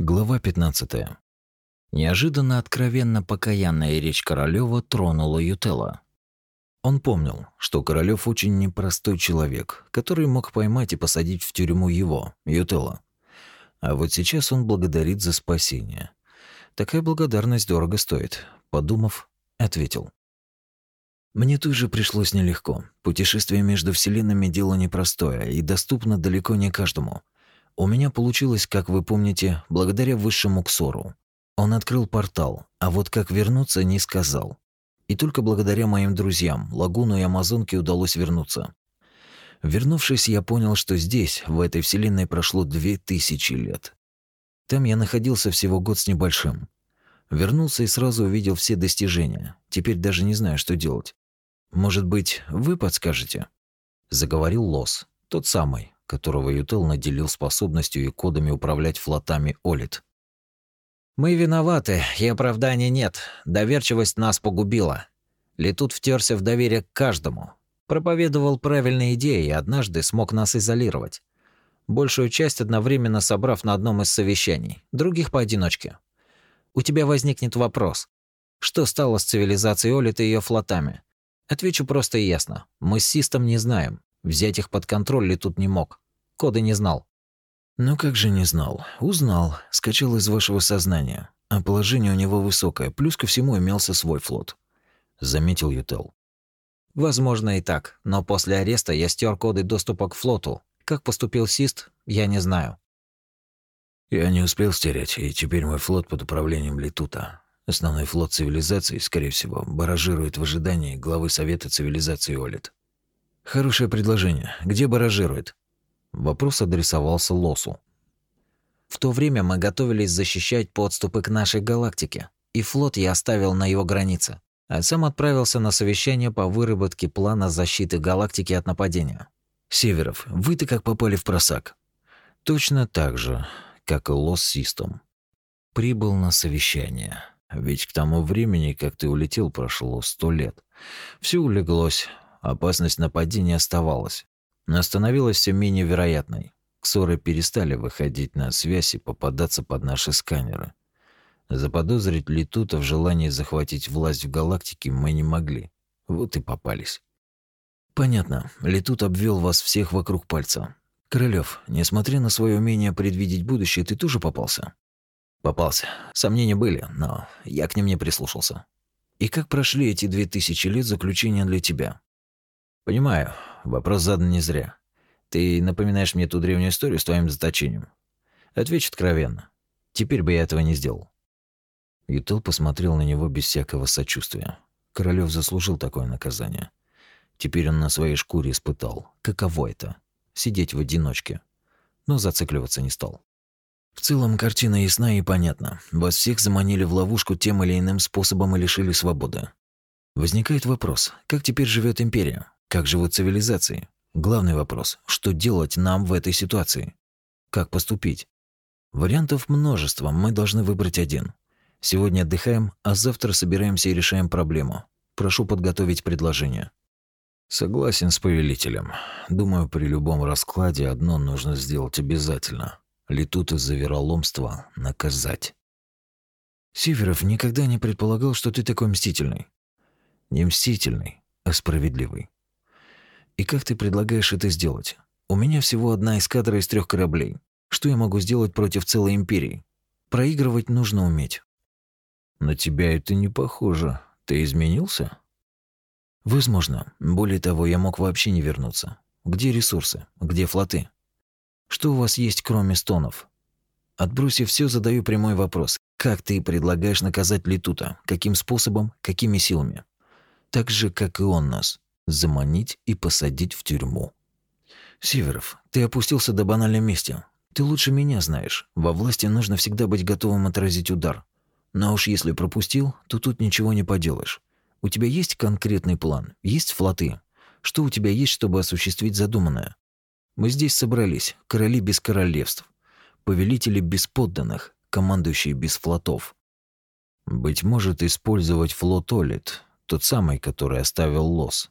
Глава 15. Неожиданно откровенно покаянная речь Королёва тронула Ютела. Он помнил, что Королёв очень непростой человек, который мог поймать и посадить в тюрьму его, Ютела. А вот сейчас он благодарит за спасение. Такая благодарность дорого стоит, подумав, ответил. Мне тоже пришлось нелегко. Путешествие между вселенными дело непростое и доступно далеко не каждому. У меня получилось, как вы помните, благодаря высшему Ксору. Он открыл портал, а вот как вернуться не сказал. И только благодаря моим друзьям, Лагуну и Амазонке удалось вернуться. Вернувшись, я понял, что здесь, в этой вселенной, прошло две тысячи лет. Там я находился всего год с небольшим. Вернулся и сразу увидел все достижения. Теперь даже не знаю, что делать. Может быть, вы подскажете? Заговорил Лос, тот самый, которого Ютел наделил способностью и кодами управлять флотами Олит. «Мы виноваты, и оправдания нет. Доверчивость нас погубила. Летут втерся в доверие к каждому. Проповедовал правильные идеи и однажды смог нас изолировать. Большую часть одновременно собрав на одном из совещаний, других поодиночке. У тебя возникнет вопрос. Что стало с цивилизацией Олит и ее флотами? Отвечу просто и ясно. Мы с Систом не знаем. Взять их под контроль ли тут не мог. Коды не знал. Ну как же не знал? Узнал, скачал из вашего сознания. А положение у него высокое, плюс ко всему имелся свой флот. Заметил Ютел. Возможно и так, но после ареста я стер коды доступа к флоту. Как поступил Сист, я не знаю. Я не успел стереть, и теперь мой флот под управлением Летута. Основной флот цивилизации, скорее всего, баражирует в ожидании главы Совета цивилизации Олит. Хорошее предложение. Где баражирует? Вопрос адресовался Лосу. В то время мы готовились защищать подступы к нашей галактике, и флот я оставил на его границе, а сам отправился на совещание по выработке плана защиты галактики от нападения. Северов, вы-то как попали в просак? Точно так же, как и Лос Систом. Прибыл на совещание. Ведь к тому времени, как ты улетел, прошло сто лет. Все улеглось, Опасность нападения оставалась, становилась все менее вероятной. Ксоры перестали выходить на связь и попадаться под наши сканеры. Заподозрить Летута в желании захватить власть в галактике мы не могли. Вот и попались. Понятно, Летут обвел вас всех вокруг пальца. Королёв, несмотря на свое умение предвидеть будущее, ты тоже попался? Попался. Сомнения были, но я к ним не прислушался. И как прошли эти две тысячи лет заключения для тебя? Понимаю, вопрос задан не зря. Ты напоминаешь мне ту древнюю историю с твоим заточением. Отвечу откровенно. Теперь бы я этого не сделал. Ютел посмотрел на него без всякого сочувствия. Королёв заслужил такое наказание. Теперь он на своей шкуре испытал, каково это — сидеть в одиночке. Но зацикливаться не стал. В целом, картина ясна и понятна. Вас всех заманили в ловушку тем или иным способом и лишили свободы. Возникает вопрос, как теперь живет Империя? Как живут цивилизации? Главный вопрос – что делать нам в этой ситуации? Как поступить? Вариантов множество, мы должны выбрать один. Сегодня отдыхаем, а завтра собираемся и решаем проблему. Прошу подготовить предложение. Согласен с повелителем. Думаю, при любом раскладе одно нужно сделать обязательно. Летут из-за вероломства наказать. Северов никогда не предполагал, что ты такой мстительный. Не мстительный, а справедливый. И как ты предлагаешь это сделать? У меня всего одна эскадра из трех кораблей. Что я могу сделать против целой империи? Проигрывать нужно уметь. На тебя это не похоже. Ты изменился? Возможно. Более того, я мог вообще не вернуться. Где ресурсы? Где флоты? Что у вас есть, кроме стонов? Отбросив все, задаю прямой вопрос. Как ты предлагаешь наказать Летута? Каким способом? Какими силами? Так же, как и он нас заманить и посадить в тюрьму. Северов, ты опустился до банальной мести. Ты лучше меня знаешь. Во власти нужно всегда быть готовым отразить удар. Но уж если пропустил, то тут ничего не поделаешь. У тебя есть конкретный план? Есть флоты? Что у тебя есть, чтобы осуществить задуманное? Мы здесь собрались, короли без королевств, повелители без подданных, командующие без флотов. Быть может, использовать флот Олит, тот самый, который оставил Лос.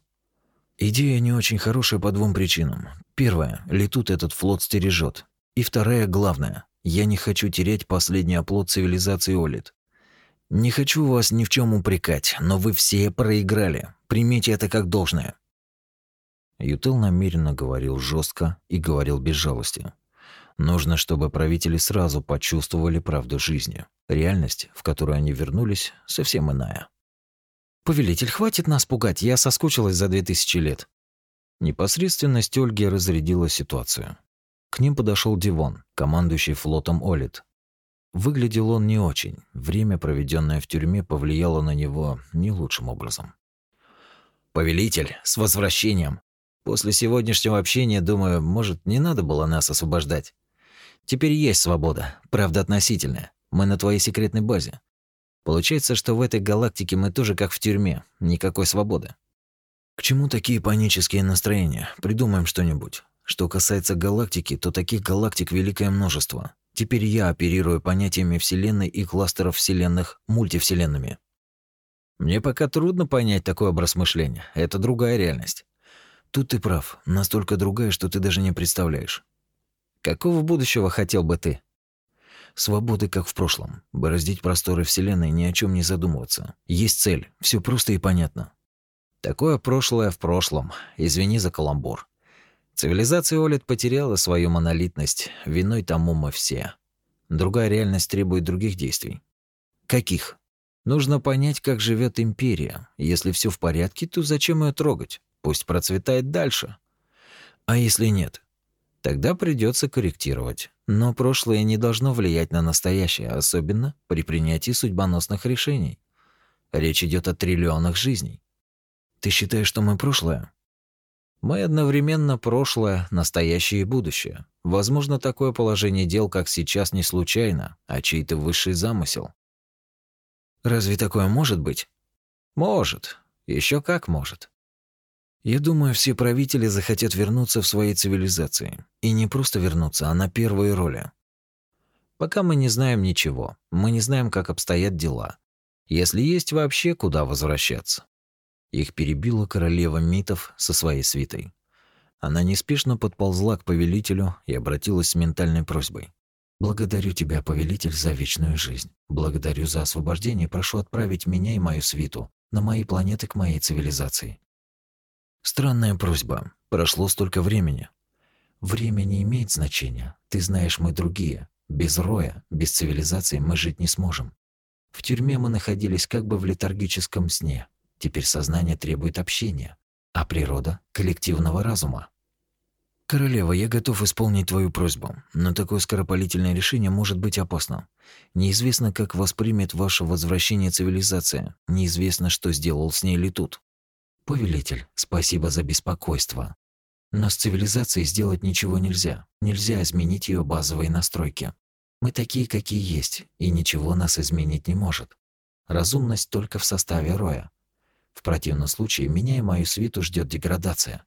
Идея не очень хорошая по двум причинам. Первая, Летут этот флот стережет. И вторая, главная, Я не хочу терять последний оплот цивилизации Олит. Не хочу вас ни в чем упрекать, но вы все проиграли. Примите это как должное. Ютел намеренно говорил жестко и говорил без жалости. Нужно, чтобы правители сразу почувствовали правду жизни. Реальность, в которую они вернулись, совсем иная. «Повелитель, хватит нас пугать, я соскучилась за две тысячи лет». Непосредственность Ольги разрядила ситуацию. К ним подошел Дивон, командующий флотом Олит. Выглядел он не очень. Время, проведенное в тюрьме, повлияло на него не лучшим образом. «Повелитель, с возвращением! После сегодняшнего общения, думаю, может, не надо было нас освобождать. Теперь есть свобода, правда относительная. Мы на твоей секретной базе. Получается, что в этой галактике мы тоже как в тюрьме, никакой свободы. К чему такие панические настроения? Придумаем что-нибудь. Что касается галактики, то таких галактик великое множество. Теперь я оперирую понятиями Вселенной и кластеров Вселенных мультивселенными. Мне пока трудно понять такой образ мышления. Это другая реальность. Тут ты прав, настолько другая, что ты даже не представляешь. Какого будущего хотел бы ты? Свободы, как в прошлом. Бороздить просторы Вселенной, ни о чем не задумываться. Есть цель, все просто и понятно. Такое прошлое в прошлом. Извини за каламбур. Цивилизация Олит потеряла свою монолитность, виной тому мы все. Другая реальность требует других действий. Каких? Нужно понять, как живет империя. Если все в порядке, то зачем ее трогать? Пусть процветает дальше. А если нет? Тогда придется корректировать. Но прошлое не должно влиять на настоящее, особенно при принятии судьбоносных решений. Речь идет о триллионах жизней. Ты считаешь, что мы прошлое? Мы одновременно прошлое, настоящее и будущее. Возможно, такое положение дел, как сейчас, не случайно, а чей-то высший замысел. Разве такое может быть? Может. Еще как может. Я думаю, все правители захотят вернуться в своей цивилизации. И не просто вернуться, а на первые роли. Пока мы не знаем ничего. Мы не знаем, как обстоят дела. Если есть вообще куда возвращаться. Их перебила королева митов со своей свитой. Она неспешно подползла к повелителю и обратилась с ментальной просьбой. «Благодарю тебя, повелитель, за вечную жизнь. Благодарю за освобождение прошу отправить меня и мою свиту на мои планеты к моей цивилизации. Странная просьба. Прошло столько времени. Время не имеет значения. Ты знаешь, мы другие. Без роя, без цивилизации мы жить не сможем. В тюрьме мы находились как бы в летаргическом сне. Теперь сознание требует общения, а природа — коллективного разума. «Королева, я готов исполнить твою просьбу, но такое скоропалительное решение может быть опасно. Неизвестно, как воспримет ваше возвращение цивилизация, неизвестно, что сделал с ней Летут. «Повелитель, спасибо за беспокойство. Но с цивилизацией сделать ничего нельзя. Нельзя изменить ее базовые настройки. Мы такие, какие есть, и ничего нас изменить не может. Разумность только в составе роя. В противном случае меня и мою свиту ждет деградация.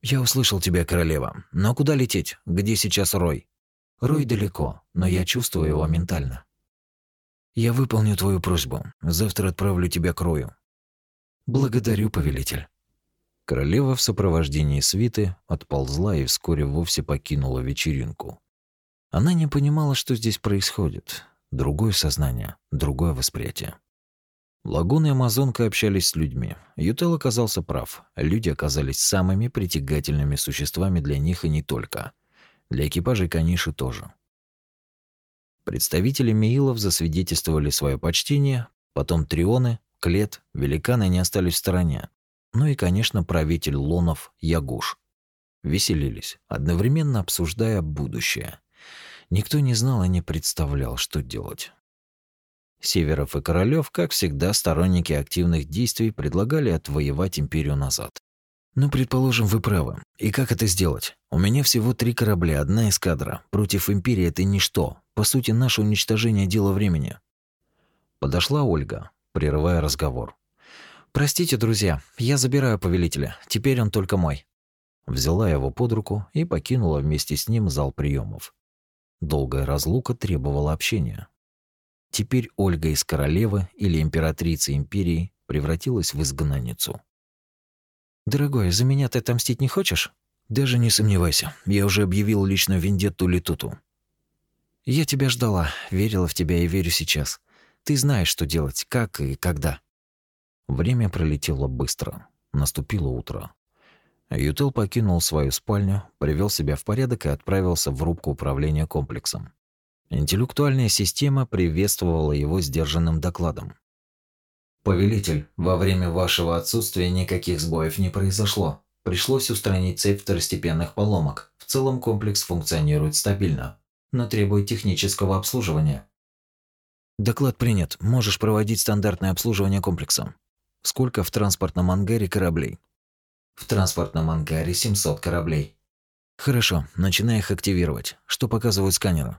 Я услышал тебя, королева. Но куда лететь? Где сейчас Рой? Рой далеко, но я чувствую его ментально. Я выполню твою просьбу. Завтра отправлю тебя к Рою. «Благодарю, повелитель». Королева в сопровождении свиты отползла и вскоре вовсе покинула вечеринку. Она не понимала, что здесь происходит. Другое сознание, другое восприятие. Лагуна и Амазонка общались с людьми. Ютел оказался прав. Люди оказались самыми притягательными существами для них и не только. Для экипажей Каниши тоже. Представители Миилов засвидетельствовали свое почтение, потом Трионы, Клет, великаны не остались в стороне. Ну и, конечно, правитель Лонов Ягуш. Веселились, одновременно обсуждая будущее. Никто не знал и не представлял, что делать. Северов и Королёв, как всегда, сторонники активных действий, предлагали отвоевать империю назад. Ну, предположим, вы правы. И как это сделать? У меня всего три корабля, одна эскадра. Против империи это ничто. По сути, наше уничтожение – дело времени. Подошла Ольга, прерывая разговор. «Простите, друзья, я забираю повелителя. Теперь он только мой». Взяла его под руку и покинула вместе с ним зал приемов. Долгая разлука требовала общения. Теперь Ольга из королевы или императрицы империи превратилась в изгнанницу. «Дорогой, за меня ты отомстить не хочешь?» «Даже не сомневайся, я уже объявил личную вендетту Летуту». Я тебя ждала, верила в тебя и верю сейчас. Ты знаешь, что делать, как и когда. Время пролетело быстро. Наступило утро. Ютел покинул свою спальню, привел себя в порядок и отправился в рубку управления комплексом. Интеллектуальная система приветствовала его сдержанным докладом. «Повелитель, во время вашего отсутствия никаких сбоев не произошло. Пришлось устранить цепь второстепенных поломок. В целом комплекс функционирует стабильно, но требует технического обслуживания». «Доклад принят. Можешь проводить стандартное обслуживание комплекса. Сколько в транспортном ангаре кораблей?» «В транспортном ангаре 700 кораблей». «Хорошо, начинай их активировать. Что показывают сканеры?»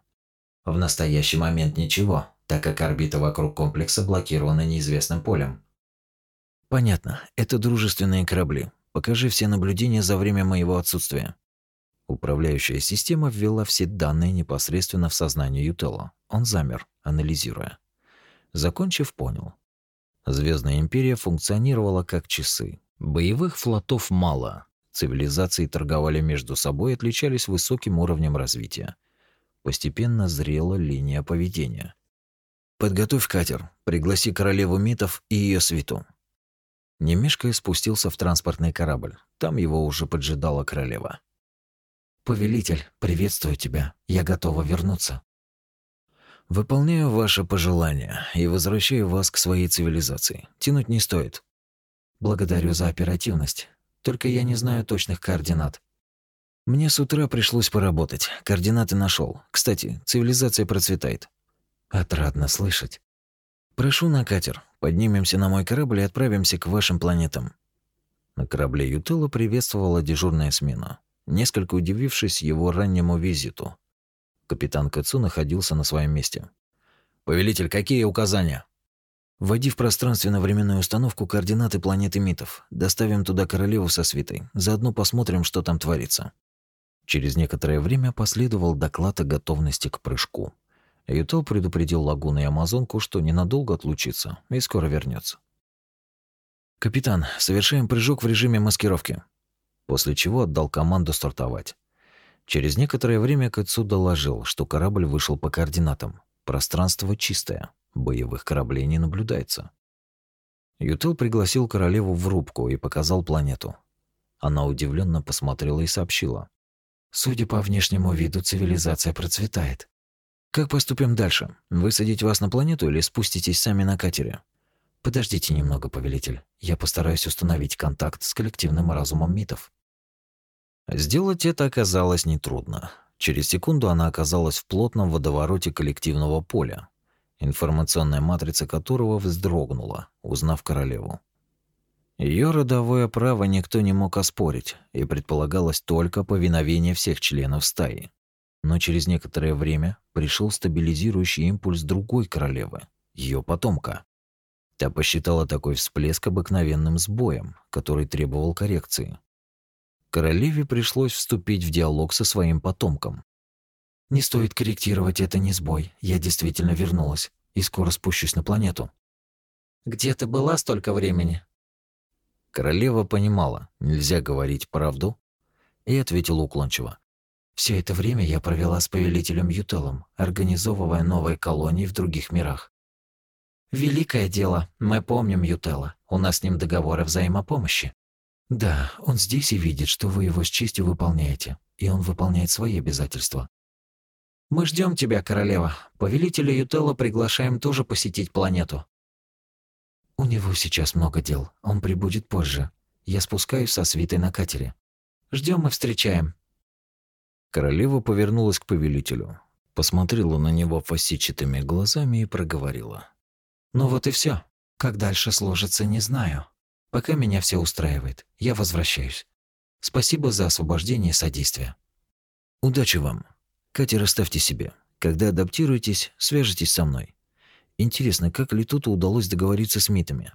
В настоящий момент ничего, так как орбита вокруг комплекса блокирована неизвестным полем. Понятно. Это дружественные корабли. Покажи все наблюдения за время моего отсутствия. Управляющая система ввела все данные непосредственно в сознание Ютелла. Он замер, анализируя. Закончив, понял. Звездная империя функционировала как часы. Боевых флотов мало. Цивилизации торговали между собой и отличались высоким уровнем развития. Постепенно зрела линия поведения. «Подготовь катер, пригласи королеву Митов и ее свиту». Немешкая спустился в транспортный корабль. Там его уже поджидала королева. «Повелитель, приветствую тебя. Я готова вернуться». «Выполняю ваше пожелание и возвращаю вас к своей цивилизации. Тянуть не стоит». «Благодарю за оперативность. Только я не знаю точных координат. Мне с утра пришлось поработать. Координаты нашел. Кстати, цивилизация процветает. Отрадно слышать. Прошу на катер. Поднимемся на мой корабль и отправимся к вашим планетам. На корабле Ютелла приветствовала дежурная смена, несколько удивившись его раннему визиту. Капитан Кацу находился на своем месте. «Повелитель, какие указания?» «Вводи в пространственно-временную установку координаты планеты Митов. Доставим туда королеву со свитой. Заодно посмотрим, что там творится». Через некоторое время последовал доклад о готовности к прыжку. Ютел предупредил Лагуну и Амазонку, что ненадолго отлучится и скоро вернется. «Капитан, совершаем прыжок в режиме маскировки», после чего отдал команду стартовать. Через некоторое время Кэтсу доложил, что корабль вышел по координатам. Пространство чистое, боевых кораблей не наблюдается. Ютел пригласил королеву в рубку и показал планету. Она удивленно посмотрела и сообщила. Судя по внешнему виду, цивилизация процветает. Как поступим дальше? Высадить вас на планету или спуститесь сами на катере? Подождите немного, повелитель. Я постараюсь установить контакт с коллективным разумом митов. Сделать это оказалось нетрудно. Через секунду она оказалась в плотном водовороте коллективного поля, информационная матрица которого вздрогнула, узнав королеву. Ее родовое право никто не мог оспорить, и предполагалось только повиновение всех членов стаи. Но через некоторое время пришел стабилизирующий импульс другой королевы, ее потомка. Та посчитала такой всплеск обыкновенным сбоем, который требовал коррекции. Королеве пришлось вступить в диалог со своим потомком. «Не стоит корректировать это не сбой. Я действительно вернулась и скоро спущусь на планету». «Где ты была столько времени?» Королева понимала, нельзя говорить правду, и ответила уклончиво. Все это время я провела с повелителем Ютелом, организовывая новые колонии в других мирах. Великое дело, мы помним Ютела. У нас с ним договор о взаимопомощи. Да, он здесь и видит, что вы его с честью выполняете, и он выполняет свои обязательства. Мы ждем тебя, королева. Повелителя Ютела приглашаем тоже посетить планету. У него сейчас много дел. Он прибудет позже. Я спускаюсь со свитой на катере. Ждем и встречаем. Королева повернулась к повелителю, посмотрела на него фасетчатыми глазами и проговорила: "Ну вот и все. Как дальше сложится, не знаю. Пока меня все устраивает. Я возвращаюсь. Спасибо за освобождение и содействие. Удачи вам. Катер оставьте себе. Когда адаптируетесь, свяжитесь со мной. Интересно, как Летуту удалось договориться с Митами?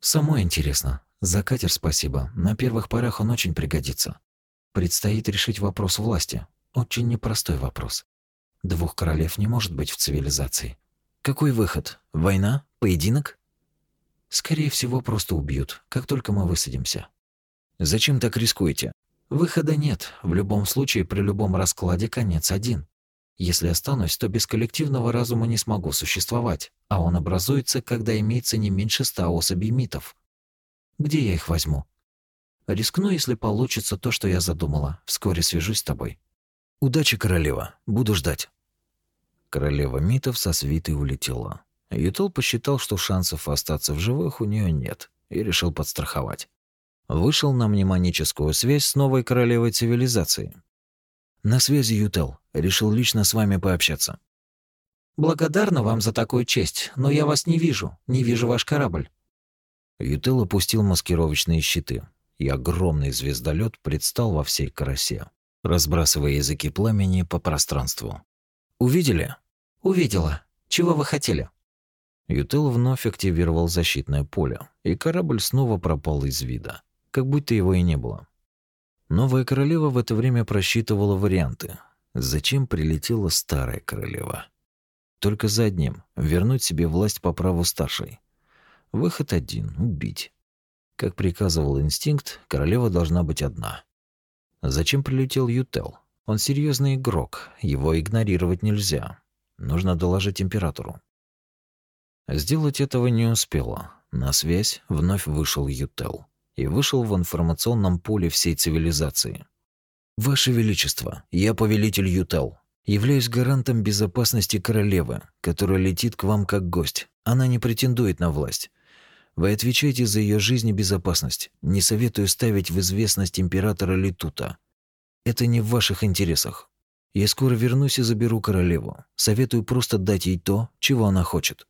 Самое интересно. За катер спасибо. На первых порах он очень пригодится. Предстоит решить вопрос власти. Очень непростой вопрос. Двух королев не может быть в цивилизации. Какой выход? Война? Поединок? Скорее всего, просто убьют, как только мы высадимся. Зачем так рискуете? Выхода нет. В любом случае, при любом раскладе конец один. Если останусь, то без коллективного разума не смогу существовать, а он образуется, когда имеется не меньше ста особей митов. Где я их возьму? Рискну, если получится то, что я задумала. Вскоре свяжусь с тобой. Удачи, королева. Буду ждать. Королева митов со свитой улетела. Ютол посчитал, что шансов остаться в живых у нее нет, и решил подстраховать. Вышел на мнемоническую связь с новой королевой цивилизации. На связи Ютел. Решил лично с вами пообщаться. Благодарна вам за такую честь, но я вас не вижу, не вижу ваш корабль. Ютел опустил маскировочные щиты, и огромный звездолет предстал во всей красе, разбрасывая языки пламени по пространству. Увидели? Увидела. Чего вы хотели? Ютел вновь активировал защитное поле, и корабль снова пропал из вида, как будто его и не было. Новая королева в это время просчитывала варианты. Зачем прилетела старая королева? Только за одним — вернуть себе власть по праву старшей. Выход один — убить. Как приказывал инстинкт, королева должна быть одна. Зачем прилетел Ютел? Он серьезный игрок, его игнорировать нельзя. Нужно доложить императору. Сделать этого не успела. На связь вновь вышел Ютел и вышел в информационном поле всей цивилизации. «Ваше Величество, я повелитель Ютел. Являюсь гарантом безопасности королевы, которая летит к вам как гость. Она не претендует на власть. Вы отвечаете за ее жизнь и безопасность. Не советую ставить в известность императора Литута. Это не в ваших интересах. Я скоро вернусь и заберу королеву. Советую просто дать ей то, чего она хочет.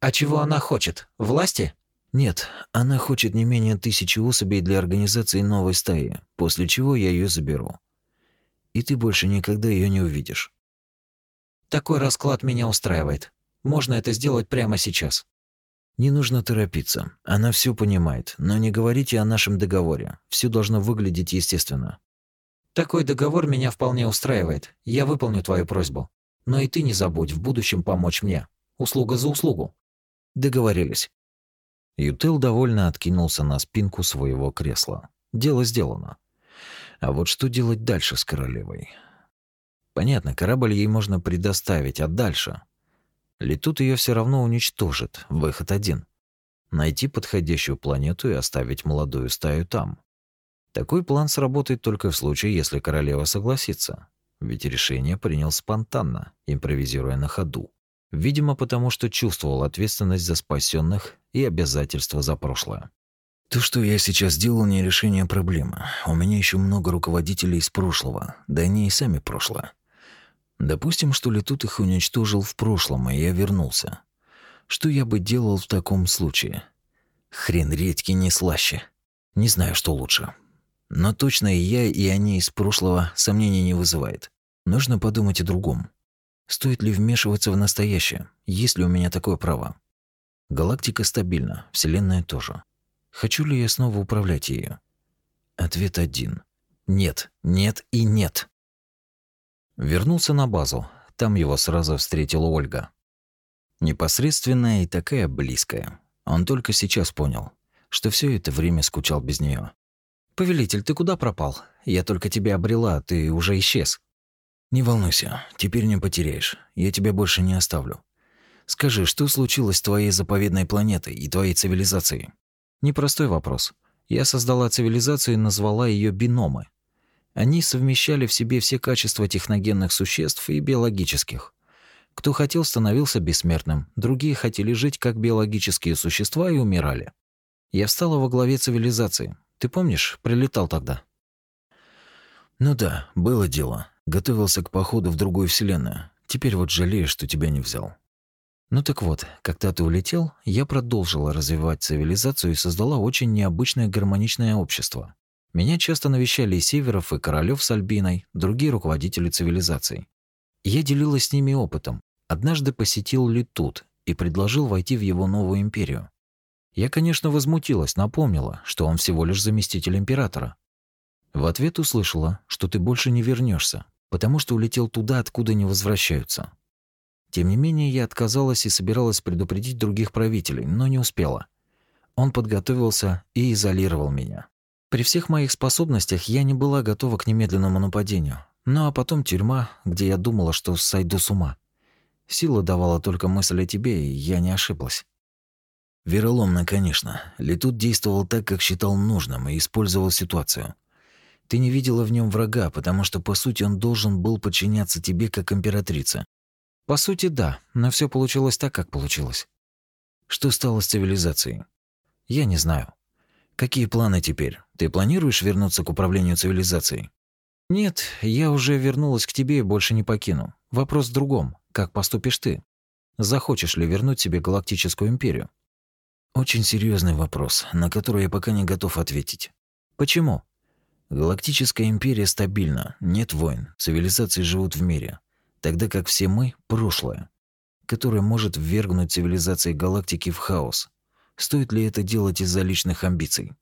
А чего она хочет? Власти? Нет, она хочет не менее тысячи особей для организации новой стаи, после чего я ее заберу. И ты больше никогда ее не увидишь. Такой расклад меня устраивает. Можно это сделать прямо сейчас. Не нужно торопиться. Она все понимает, но не говорите о нашем договоре. Все должно выглядеть естественно. Такой договор меня вполне устраивает. Я выполню твою просьбу. Но и ты не забудь в будущем помочь мне. Услуга за услугу. Договорились. Ютел довольно откинулся на спинку своего кресла. Дело сделано. А вот что делать дальше с королевой? Понятно, корабль ей можно предоставить, а дальше? Летут ее все равно уничтожит. Выход один. Найти подходящую планету и оставить молодую стаю там. Такой план сработает только в случае, если королева согласится. Ведь решение принял спонтанно, импровизируя на ходу. Видимо, потому что чувствовал ответственность за спасенных и обязательства за прошлое. То, что я сейчас делал, не решение проблемы. У меня еще много руководителей из прошлого, да они и сами прошлое. Допустим, что Летут их уничтожил в прошлом, и я вернулся. Что я бы делал в таком случае? Хрен редьки не слаще. Не знаю, что лучше. Но точно и я, и они из прошлого сомнений не вызывает. Нужно подумать о другом. Стоит ли вмешиваться в настоящее? Есть ли у меня такое право? Галактика стабильна, Вселенная тоже. Хочу ли я снова управлять ею? Ответ один. Нет, нет и нет. Вернулся на базу. Там его сразу встретила Ольга. Непосредственная и такая близкая. Он только сейчас понял, что все это время скучал без нее. «Повелитель, ты куда пропал? Я только тебя обрела, ты уже исчез». «Не волнуйся, теперь не потеряешь. Я тебя больше не оставлю. Скажи, что случилось с твоей заповедной планетой и твоей цивилизацией?» Непростой вопрос. Я создала цивилизацию и назвала ее биномы. Они совмещали в себе все качества техногенных существ и биологических. Кто хотел, становился бессмертным, другие хотели жить как биологические существа и умирали. Я встала во главе цивилизации. Ты помнишь, прилетал тогда? Ну да, было дело. Готовился к походу в другую вселенную. Теперь вот жалею, что тебя не взял. Ну так вот, когда ты улетел, я продолжила развивать цивилизацию и создала очень необычное гармоничное общество. Меня часто навещали и Северов, и Королёв с Альбиной, другие руководители цивилизаций. Я делилась с ними опытом. Однажды посетил Литут и предложил войти в его новую империю. Я, конечно, возмутилась, напомнила, что он всего лишь заместитель императора. В ответ услышала, что ты больше не вернешься, потому что улетел туда, откуда не возвращаются. Тем не менее, я отказалась и собиралась предупредить других правителей, но не успела. Он подготовился и изолировал меня. При всех моих способностях я не была готова к немедленному нападению. Ну а потом тюрьма, где я думала, что сойду с ума. Сила давала только мысль о тебе, и я не ошиблась. Вероломно, конечно. Летут действовал так, как считал нужным, и использовал ситуацию. Ты не видела в нем врага, потому что, по сути, он должен был подчиняться тебе как императрица. По сути, да, но все получилось так, как получилось. Что стало с цивилизацией? Я не знаю. Какие планы теперь? Ты планируешь вернуться к управлению цивилизацией? Нет, я уже вернулась к тебе и больше не покину. Вопрос в другом. Как поступишь ты? Захочешь ли вернуть себе галактическую империю? Очень серьезный вопрос, на который я пока не готов ответить. Почему? Галактическая империя стабильна, нет войн, цивилизации живут в мире, тогда как все мы – прошлое, которое может ввергнуть цивилизации галактики в хаос. Стоит ли это делать из-за личных амбиций?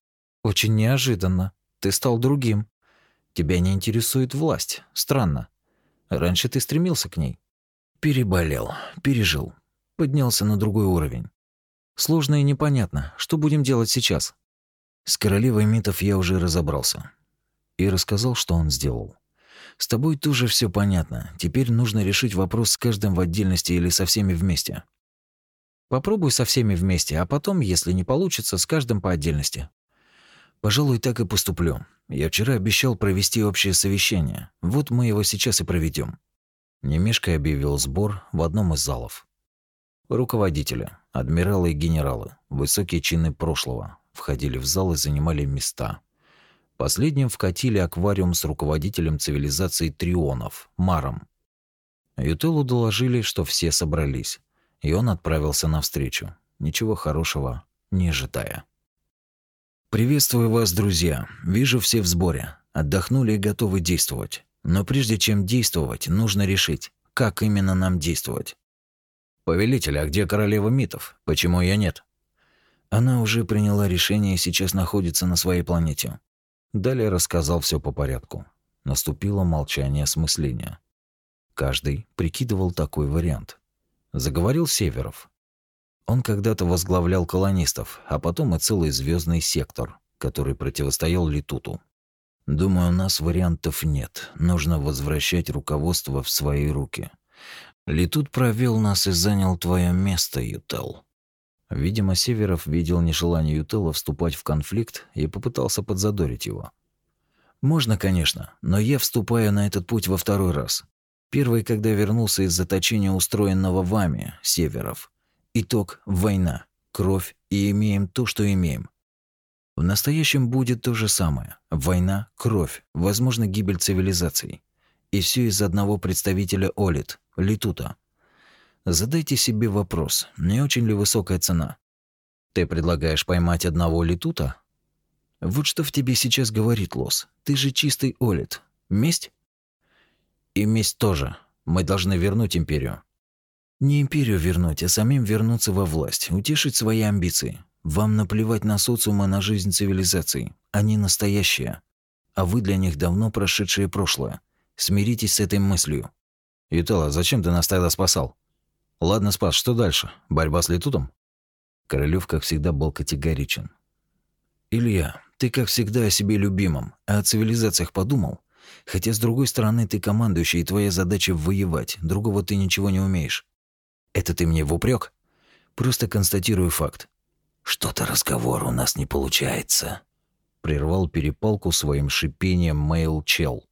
Очень неожиданно. Ты стал другим. Тебя не интересует власть. Странно. Раньше ты стремился к ней. Переболел, пережил, поднялся на другой уровень. Сложно и непонятно. Что будем делать сейчас? С королевой митов я уже разобрался и рассказал, что он сделал. С тобой тоже все понятно. Теперь нужно решить вопрос с каждым в отдельности или со всеми вместе. Попробуй со всеми вместе, а потом, если не получится, с каждым по отдельности. Пожалуй, так и поступлю. Я вчера обещал провести общее совещание. Вот мы его сейчас и проведем. Немешко объявил сбор в одном из залов. Руководители, адмиралы и генералы, высокие чины прошлого, входили в зал и занимали места. Последним вкатили аквариум с руководителем цивилизации Трионов, Маром. Ютелу доложили, что все собрались, и он отправился навстречу, ничего хорошего не ожидая. «Приветствую вас, друзья. Вижу все в сборе. Отдохнули и готовы действовать. Но прежде чем действовать, нужно решить, как именно нам действовать. Повелитель, а где королева митов? Почему я нет? Она уже приняла решение и сейчас находится на своей планете. Далее рассказал все по порядку. Наступило молчание осмысления. Каждый прикидывал такой вариант. Заговорил Северов. Он когда-то возглавлял колонистов, а потом и целый звездный сектор, который противостоял Летуту. Думаю, у нас вариантов нет. Нужно возвращать руководство в свои руки. Летут провел нас и занял твое место, Ютел. Видимо, Северов видел нежелание Ютела вступать в конфликт и попытался подзадорить его. «Можно, конечно, но я вступаю на этот путь во второй раз. Первый, когда вернулся из заточения, устроенного вами, Северов. Итог – война, кровь и имеем то, что имеем. В настоящем будет то же самое. Война, кровь, возможно, гибель цивилизаций. И все из одного представителя Олит, Литута – Задайте себе вопрос, не очень ли высокая цена? Ты предлагаешь поймать одного летута? Вот что в тебе сейчас говорит Лос. Ты же чистый Олит. Месть? И месть тоже. Мы должны вернуть империю. Не империю вернуть, а самим вернуться во власть, утешить свои амбиции. Вам наплевать на социум и на жизнь цивилизаций. Они настоящие. А вы для них давно прошедшее прошлое. Смиритесь с этой мыслью. Ютала, зачем ты нас тогда спасал? Ладно, спас, что дальше? Борьба с летутом? Королёв, как всегда, был категоричен. Илья, ты, как всегда, о себе любимом, а о цивилизациях подумал? Хотя, с другой стороны, ты командующий, и твоя задача воевать, другого ты ничего не умеешь. Это ты мне в упрек? Просто констатирую факт. Что-то разговор у нас не получается. Прервал перепалку своим шипением Мэйл Чел.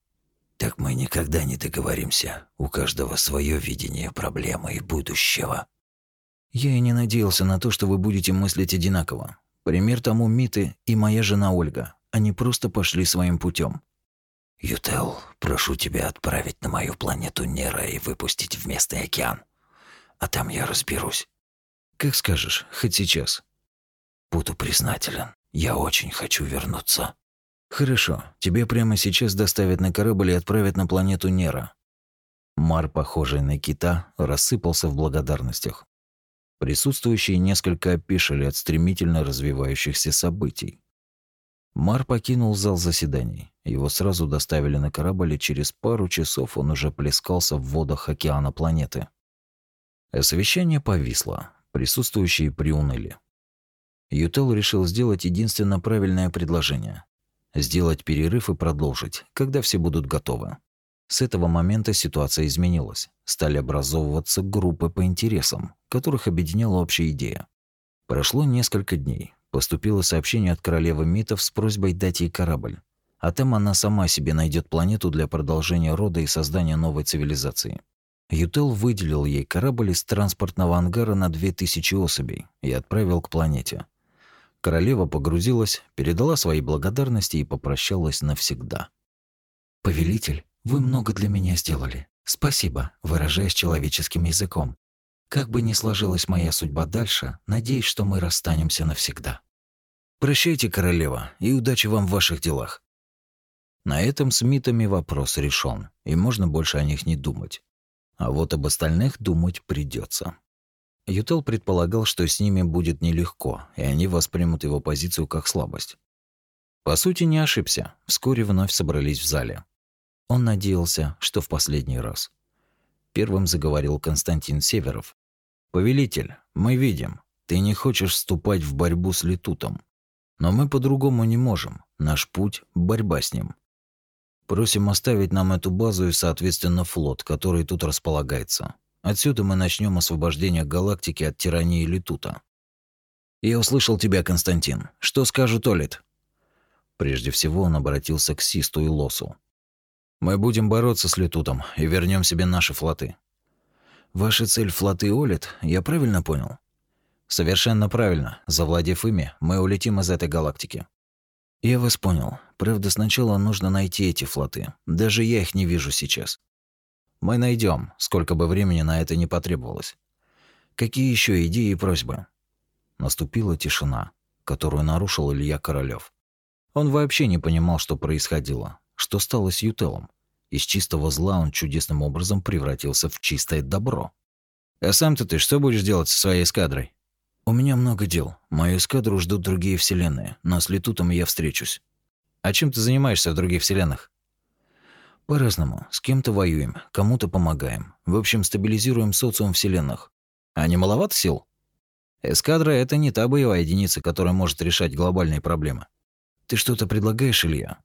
Так мы никогда не договоримся. У каждого свое видение проблемы и будущего. Я и не надеялся на то, что вы будете мыслить одинаково. Пример тому Миты и моя жена Ольга. Они просто пошли своим путем. Ютел, прошу тебя отправить на мою планету Нера и выпустить в местный океан. А там я разберусь. Как скажешь, хоть сейчас. Буду признателен. Я очень хочу вернуться. Хорошо, тебе прямо сейчас доставят на корабль и отправят на планету Нера. Мар, похожий на кита, рассыпался в благодарностях. Присутствующие несколько опешили от стремительно развивающихся событий. Мар покинул зал заседаний. Его сразу доставили на корабль, и через пару часов он уже плескался в водах океана планеты. Освещение повисло, присутствующие приуныли. Ютел решил сделать единственно правильное предложение сделать перерыв и продолжить, когда все будут готовы. С этого момента ситуация изменилась. Стали образовываться группы по интересам, которых объединяла общая идея. Прошло несколько дней. Поступило сообщение от королевы Митов с просьбой дать ей корабль. А там она сама себе найдет планету для продолжения рода и создания новой цивилизации. Ютел выделил ей корабль из транспортного ангара на 2000 особей и отправил к планете. Королева погрузилась, передала свои благодарности и попрощалась навсегда. «Повелитель, вы много для меня сделали. Спасибо, выражаясь человеческим языком. Как бы ни сложилась моя судьба дальше, надеюсь, что мы расстанемся навсегда. Прощайте, королева, и удачи вам в ваших делах. На этом с митами вопрос решен, и можно больше о них не думать. А вот об остальных думать придется. Ютел предполагал, что с ними будет нелегко, и они воспримут его позицию как слабость. По сути, не ошибся. Вскоре вновь собрались в зале. Он надеялся, что в последний раз. Первым заговорил Константин Северов. «Повелитель, мы видим, ты не хочешь вступать в борьбу с Летутом. Но мы по-другому не можем. Наш путь – борьба с ним. Просим оставить нам эту базу и, соответственно, флот, который тут располагается. Отсюда мы начнем освобождение галактики от тирании Летута». «Я услышал тебя, Константин. Что скажет Олит?» Прежде всего он обратился к Систу и Лосу. Мы будем бороться с Летутом и вернем себе наши флоты. Ваша цель флоты Олит, я правильно понял? Совершенно правильно. Завладев ими, мы улетим из этой галактики. Я вас понял. Правда, сначала нужно найти эти флоты. Даже я их не вижу сейчас. Мы найдем, сколько бы времени на это не потребовалось. Какие еще идеи и просьбы? Наступила тишина, которую нарушил Илья Королёв. Он вообще не понимал, что происходило, что стало с Ютелом. Из чистого зла он чудесным образом превратился в чистое добро. «А сам-то ты что будешь делать со своей эскадрой?» «У меня много дел. Мою эскадру ждут другие вселенные, но с Летутом я встречусь». «А чем ты занимаешься в других вселенных?» «По-разному. С кем-то воюем, кому-то помогаем. В общем, стабилизируем социум вселенных. А не маловато сил?» «Эскадра — это не та боевая единица, которая может решать глобальные проблемы». «Ты что-то предлагаешь, Илья?»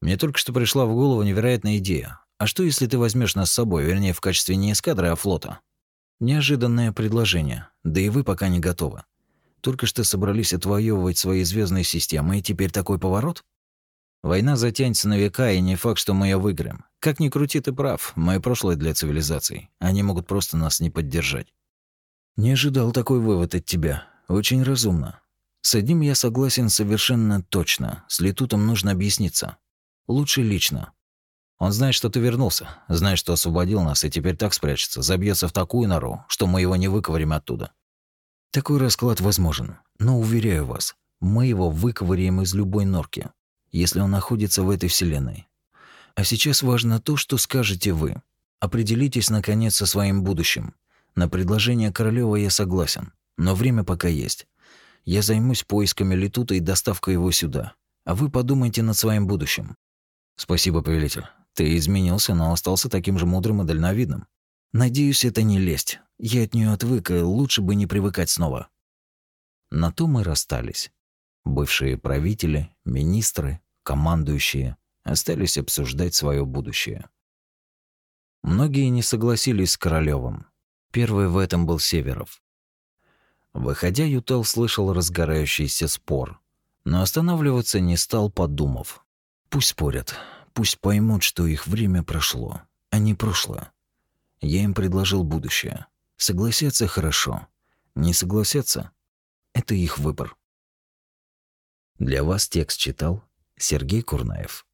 Мне только что пришла в голову невероятная идея. А что, если ты возьмешь нас с собой, вернее, в качестве не эскадры, а флота? Неожиданное предложение. Да и вы пока не готовы. Только что собрались отвоевывать свои звездные системы, и теперь такой поворот? Война затянется на века, и не факт, что мы ее выиграем. Как ни крути, ты прав. Мое прошлое для цивилизаций. Они могут просто нас не поддержать. Не ожидал такой вывод от тебя. Очень разумно. С одним я согласен совершенно точно. С Летутом нужно объясниться. Лучше лично. Он знает, что ты вернулся, знает, что освободил нас, и теперь так спрячется, забьется в такую нору, что мы его не выковырим оттуда. Такой расклад возможен, но уверяю вас, мы его выковыряем из любой норки, если он находится в этой вселенной. А сейчас важно то, что скажете вы. Определитесь наконец со своим будущим. На предложение Королева я согласен, но время пока есть. Я займусь поисками Летута и доставкой его сюда. А вы подумайте над своим будущим. Спасибо, повелитель. Ты изменился, но остался таким же мудрым и дальновидным. Надеюсь, это не лесть. Я от нее отвык, и лучше бы не привыкать снова. На то мы расстались. Бывшие правители, министры, командующие остались обсуждать свое будущее. Многие не согласились с Королевым. Первый в этом был Северов. Выходя, Ютел слышал разгорающийся спор, но останавливаться не стал, подумав. Пусть спорят, пусть поймут, что их время прошло, а не прошлое. Я им предложил будущее. Согласятся – хорошо. Не согласятся – это их выбор. Для вас текст читал Сергей Курнаев.